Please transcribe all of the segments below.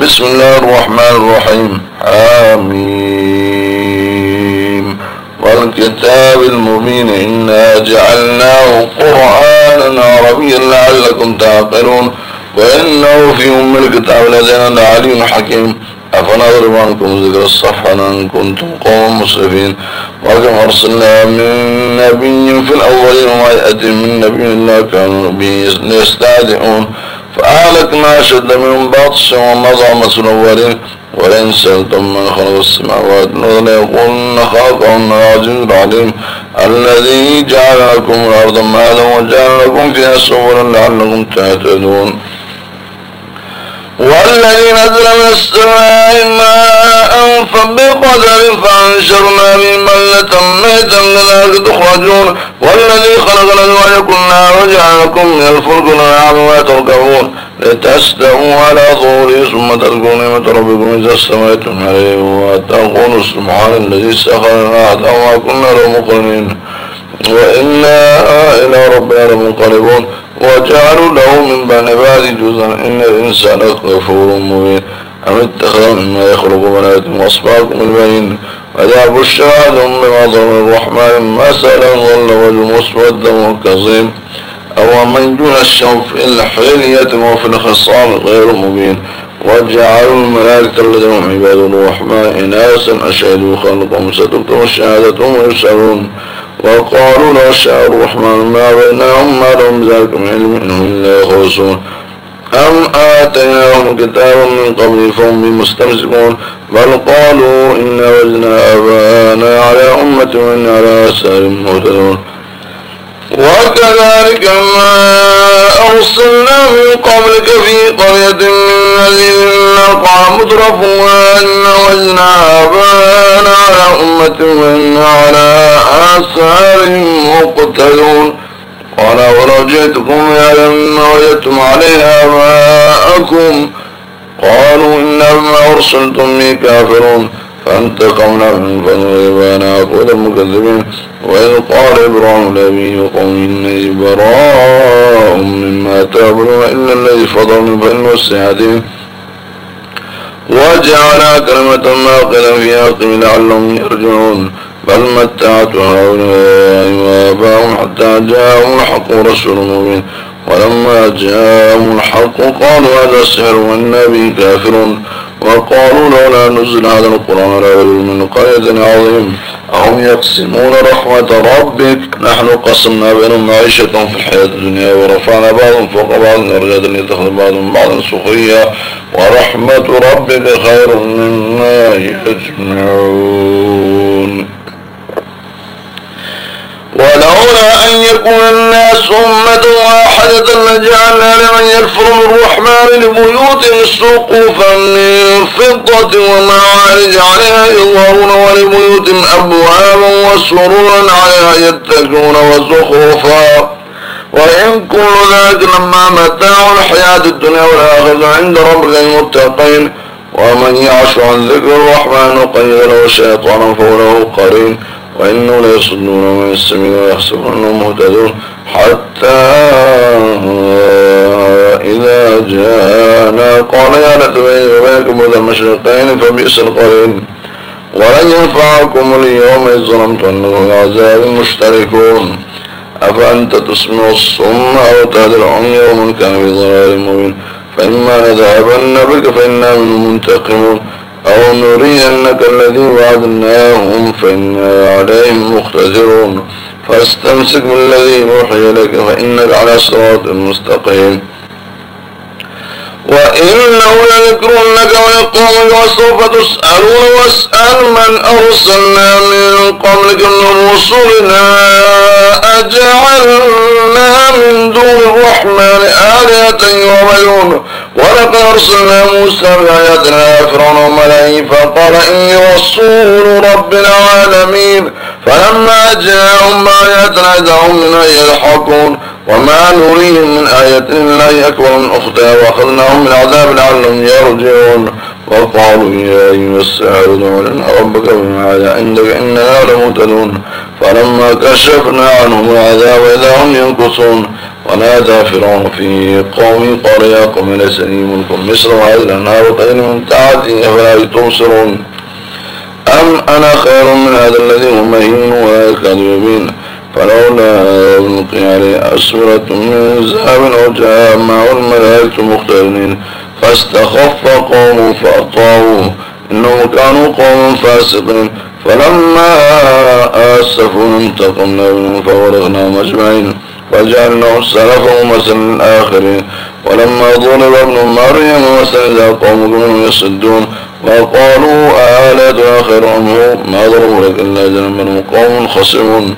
بسم الله الرحمن الرحيم. آمين. والكتاب المبين إنا جعلناه قرآنا عربيا لعلكم تعقلون. وإنه في أم الكتاب لدينا لعلي حكيم. أفنضرب عنكم ذكر الصفحة أن كنتم قوم مسرفين. وكم أرسلنا من نبي في الأولين وما يأتي من نبي إلا كانوا به يستهزئون. فأهلكنا أشد من بطش ومضى الأولين ولئن سألتم من خلق السماوات والأرض ليقولن خلقهن العزيز العليم. الذي جعل لكم الأرض مهدا وجعل لكم فيها سبلا لعلكم تهتدون. والذي نزل من السماء ماء فبقدر فأنشرنا به ملة ميتا كذلك تخرجون. والذي خلق الأزواج كلها وجعل لكم من الفلك والأنعام ما تركبون لتستووا على ظهوره ثم تذكروا نعمة ربكم إذا استويتم عليه وتقولوا سبحان الذي سخر لنا وما كنا له مقرنين. وإنا إلى ربنا لمنقلبون. وجعلوا له من بين بعد جزءا. إن الإنسان غفور مبين. أم اتخذوا مما يخلق بنات وأصباكم البين وإذا بشر أحدهم بما ضرب الرحمن مثلا ظل وجه مسودا وكظيم أو من دون الشوف إلا حلية وفي الخصام غير مبين وجعلوا الملائكة الذين هم عباد الرحمن إناسا أشهدوا خلقهم ستكتب شهادتهم ويسألون وقالوا لو شاء الرحمن ما بينهم ما لهم ذلك من علم إنهم إلا يخرصون أم آتيناهم كتابا من قبل فهم بمستمسكون بل قالوا إنا وجدنا آباءنا على أمة وإنا على آثار مهتدون. وكذلك ما أرسلنا من قبلك في قرية من نذير قال مترفوها إن وجدنا آباءنا على أمة وإنا على آثار مقتدون. قال ولو جئتكم يعلم ما وجدتم عليها آباءكم قالوا إنا بما أرسلتم به كافرون. فانتقمنا من فنغيبانا أقول المكذبين. وإذ قال إبراهيم لأبيه وقومه إني براء مما تعبدون إلا الذي فضلني السيهدين وجعلنا كلمة باقلا في عقب لعلهم يرجعون. بل متعت هؤلاء وآباهم حتى جاءهم الحق رسول مبين. ولما جاءهم الحق قالوا هذا السحر وإنا به وقالوا لولا نزل هذا القرآن على من قرية عظيم. أهم يقسمون رحمة ربك؟ نحن قسمنا بينهم معيشتهم في الحياة الدنيا ورفعنا بعضهم فوق بعض درجات ليتخذ بعضهم بعضا سخريا ورحمة ربك خير مما يجمعون. أن يكون الناس أمة واحدة لجعلنا لمن يكفر بالرحمن لبيوتهم سقوفا من فضة ومعارج عليها يظهرون ولبيوتهم أبوابا وسرورا عليها يتكون وزخرفا. وإن كل ذلك لما متاع الحياة الدنيا والآخرة عند ربك المتقين. ومن يعش عن ذكر الرحمن نقيد له شيطانا فهو له قرين. وإنه ليصدون من السبيل ويحسبون أنهم مهتدون حتى إذا جاءنا. قال يا ليت بيني وبينكم بعد المشرقين فبئس القرين. ولن ينفعكم اليوم إذ ظلمت أنه العذاب مشتركون. أفأنت تسمع الصم أو تهدي العمي ومن كان في ضلال مبين. فإما نذهبن بك فإنا منهم منتقمون. أو نرينك الذي وعدناهم فإنا عليهم مقتدرون. فاستمسك بالذي أوحي لك فإنك على صراط مستقيم. وإنه لذكر لك ولقومك وسوف تسألون واسأل من أرسلنا قبلك من رسلنا أجعلنا من دون الرحمن آلهة يعبدون ولقد أرسلنا موسى بآياتنا فرعون وملئه فقال إني رسول رب العالمين. فلما جاءهم بآياتنا إذا هم منها يلحقون. وما نريهم من آية إلا أكبر من أختها وأخذناهم من عذاب لعلهم يرجعون وقالوا يا أيها الساحر لنا ربك بما عندك إننا لمهتدون فلما كشفنا عنهم العذاب إذا هم ينكصون ونادى فرعون في قومه قال يا قوم ليس لي ملك مصر وهذه الأنهار تجري من تحتي أفلا تبصرون أم أنا خير من هذا الذي هو مهين ولا يكاد يبين فلولا ألقي عليه أسورة من ذهب أو جاء معه الملائكة مقترنين. فاستخف قوم فأطاعوه إنهم كانوا قوم فاسقين. فلما آسفوا انتقمنا منهم فورغناهم أجمعين وجعلناه سلفا ومثلا للآخرين. ولما ضرب ابن مريم مثلا إذا قومكم يصدون. وقالوا خير هو؟ ما ضربوا لك إلا جنب قوم خصمون.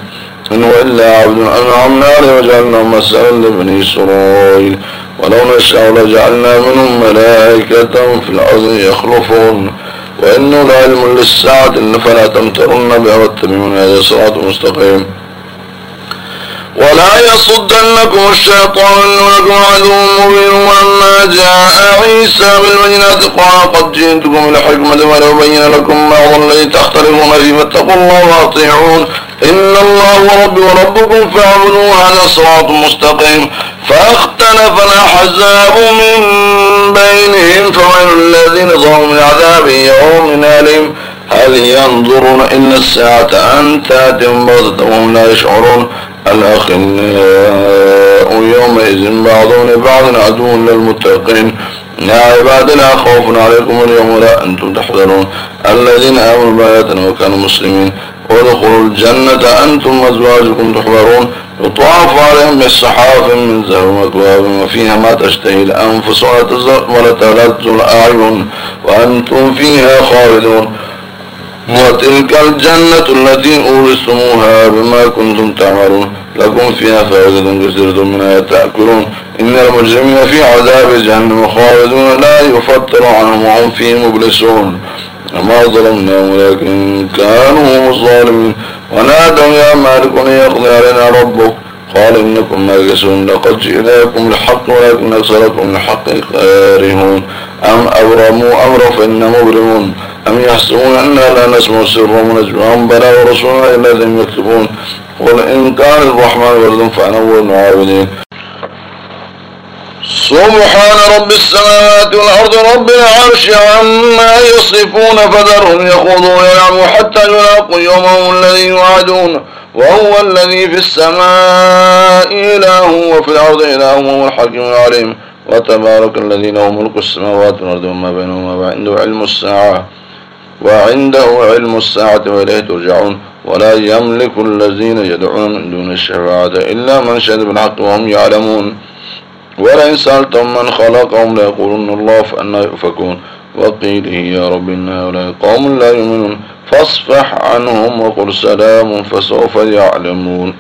إن هو إلا عبد أنعمنا عليه وجعلنا مثلا لبني إسرائيل. ولو نشاء لجعلنا منهم ملائكة في الأرض يخلفون. وإنه لعلم للساعة فلا تمترن بها واتبعون هذا صراط مستقيم. ولا يصدنكم الشيطان لكم عدو مبين ولما جاء عيسى بالبينات قال قد جئتكم بالحكمة ولأبين لكم بعض الذي تختلفون فيه فاتقوا الله وأطيعون إن الله ربي وربكم فاعبدوه هذا صراط مستقيم فاختلف الأحزاب من بينهم فويل الذين ظلموا من عذاب يوم أليم هل ينظرون إلا الساعة أن تأتيهم بغتة وهم لا يشعرون الأخلاء يومئذ بعضهم لبعض عدو للمتقين. يا عباد لا خوف عليكم اليوم ولا أنتم تحذرون. الذين آمنوا بآياتنا وكانوا مسلمين. وادخلوا الجنة أنتم وأزواجكم تحبرون يطاف عليهم بالصحاف من ذهب وأكواب وفيها ما تشتهي الأنفس ولا تلذ الأعين. وأنتم فيها خالدون. وتلك الجنة التي أورثتموها بما كنتم تعملون. لكم فيها فائدة كثيرة منها تأكلون. إن المجرمين في عذاب جهنم خالدون لا يفتر عنهم وهم فيه مبلسون. وما ظلمناهم ولكن كانوا هم الظالمين. ونادوا يا مالك ليقضي علينا ربك. قال إنكم ماكسون لقد جئناكم الحق ولكن أكثركم الحق كارهون أم أبرموا أمرا فإن مبرمون. أم يحسبون أننا لا نسمع سرهم ونجمعهم بلا ورسولنا إلا ذم يكتبون قل إن كان الرحمن ولد فأنا أول المعابدين سبحان رب السماوات والأرض رب العرش عما يصفون فذرهم يخوضوا ويلعبوا حتى يلاقوا يومهم الذي يوعدون. وهو الذي في السماء إله وفي الأرض إله وهو الحكيم العليم. وتبارك الذي له ملك السماوات والأرض وما بينهما وعنده علم الساعة. وعنده علم الساعة وإليه ترجعون. ولا يملك الذين يدعون من دون الشفاعة إلا من شهد بالحق وهم يعلمون. ولئن سألتم من خلقهم ليقولن الله فأنا يؤفكون. وقيله يا رب إن هؤلاء قوم لا يؤمنون. فاصفح عنهم وقل سلام فسوف يعلمون.